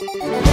you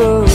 remember